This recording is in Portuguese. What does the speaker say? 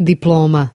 diploma.